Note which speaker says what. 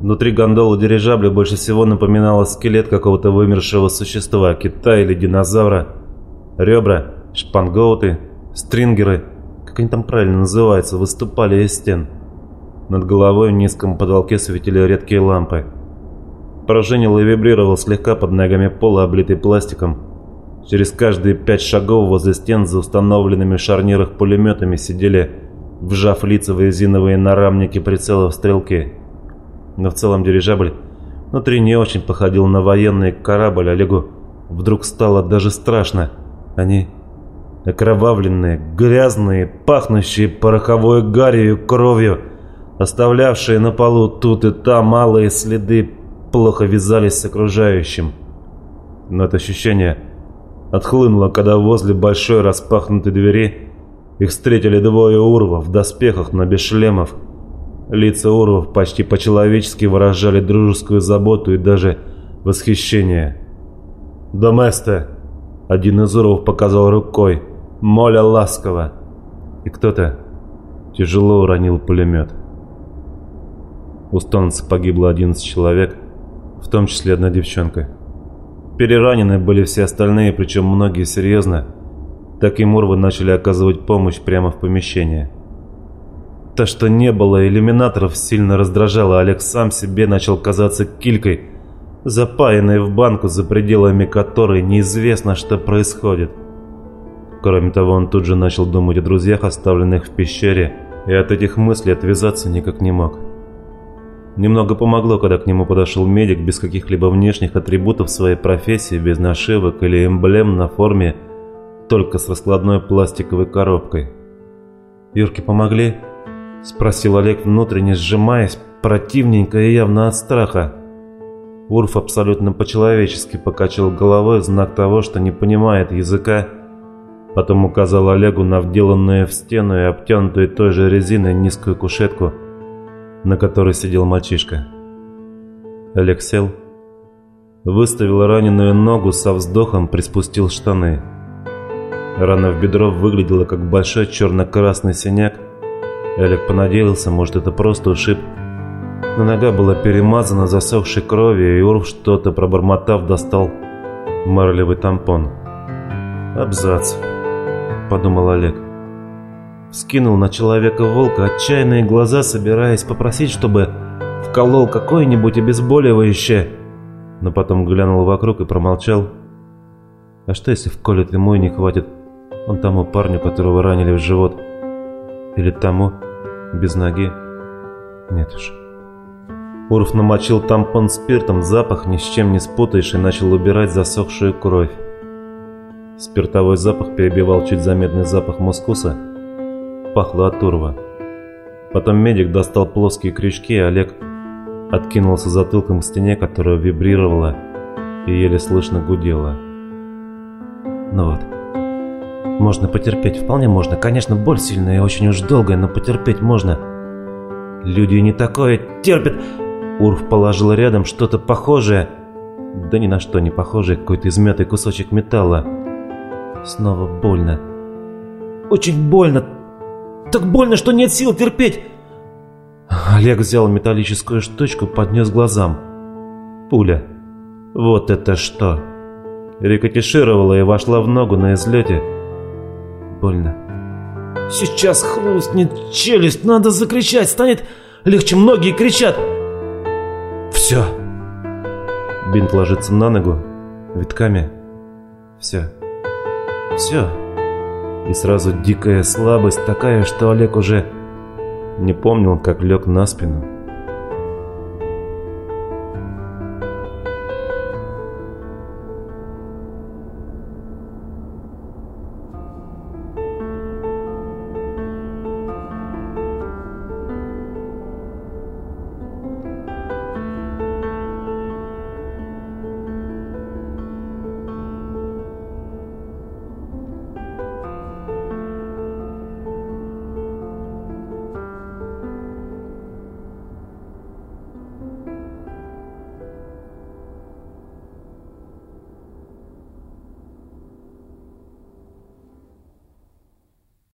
Speaker 1: Внутри гондолы дирижабля больше всего напоминало скелет какого-то вымершего существа, кита или динозавра. Ребра, шпангоуты, стрингеры, как они там правильно называются, выступали из стен. Над головой в низком потолке светили редкие лампы. Пружинил и вибрировал слегка под ногами пола, облитый пластиком. Через каждые пять шагов возле стен за установленными в шарнирах пулеметами сидели, вжав лица в резиновые нарамники прицелов стрелки. Но в целом дирижабль внутри не очень походил на военный корабль. Олегу вдруг стало даже страшно. Они окровавленные, грязные, пахнущие пороховой гарью и кровью, оставлявшие на полу тут и там малые следы, плохо вязались с окружающим. Но это ощущение отхлынуло, когда возле большой распахнутой двери их встретили двое урвов в доспехах, но без шлемов. Лица урвов почти по-человечески выражали дружескую заботу и даже восхищение. «Доместе!» Один из урвов показал рукой. «Моля ласково!» И кто-то тяжело уронил пулемет. У станции погибло 11 человек, в том числе одна девчонка. Переранены были все остальные, причем многие серьезно. Так и Мурвы начали оказывать помощь прямо в помещении. То, что не было иллюминаторов, сильно раздражало. Олег сам себе начал казаться килькой, запаянной в банку, за пределами которой неизвестно, что происходит. Кроме того, он тут же начал думать о друзьях, оставленных в пещере, и от этих мыслей отвязаться никак не мог. Немного помогло, когда к нему подошел медик без каких-либо внешних атрибутов своей профессии, без нашивок или эмблем на форме, только с раскладной пластиковой коробкой. «Юрке помогли?» – спросил Олег, внутренне сжимаясь, противненько и явно от страха. Урф абсолютно по-человечески покачал головой в знак того, что не понимает языка, потом указал Олегу на вделанную в стену и обтянутую той же резиной низкую кушетку – на которой сидел мальчишка. Олег сел, выставил раненую ногу со вздохом, приспустил штаны. Рана в бедро выглядела как большой черно-красный синяк. Олег понадеялся, может это просто ушиб. Но нога была перемазана засохшей кровью, и Урф что-то пробормотав достал марлевый тампон. «Абзац», — подумал Олег. Скинул на человека волка отчаянные глаза, собираясь попросить, чтобы вколол какое-нибудь обезболивающее. Но потом глянул вокруг и промолчал. А что если вколет ему и не хватит? Он тому парню, которого ранили в живот. Или тому, без ноги. Нет уж. Урф намочил тампон спиртом, запах ни с чем не спутаешь и начал убирать засохшую кровь. Спиртовой запах перебивал чуть заметный запах мускуса – пахло от турва. Потом медик достал плоские крючки, и Олег откинулся затылком к стене, которая вибрировала и еле слышно гудела. Ну вот. Можно потерпеть, вполне можно. Конечно, боль сильная и очень уж долгая, но потерпеть можно. Люди не такое терпят. Урф положил рядом что-то похожее. Да ни на что не похожее, какой-то измятый кусочек металла. Снова больно. Очень больно, так больно, что нет сил терпеть!» Олег взял металлическую штучку, поднес глазам. Пуля. Вот это что! Рикошетировала и вошла в ногу на излете. Больно. «Сейчас хрустнет челюсть, надо закричать, станет легче, многие кричат!» «Все!» Бинт ложится на ногу, витками. «Все!» «Все!» И сразу дикая слабость такая, что Олег уже не помнил, как лег на спину.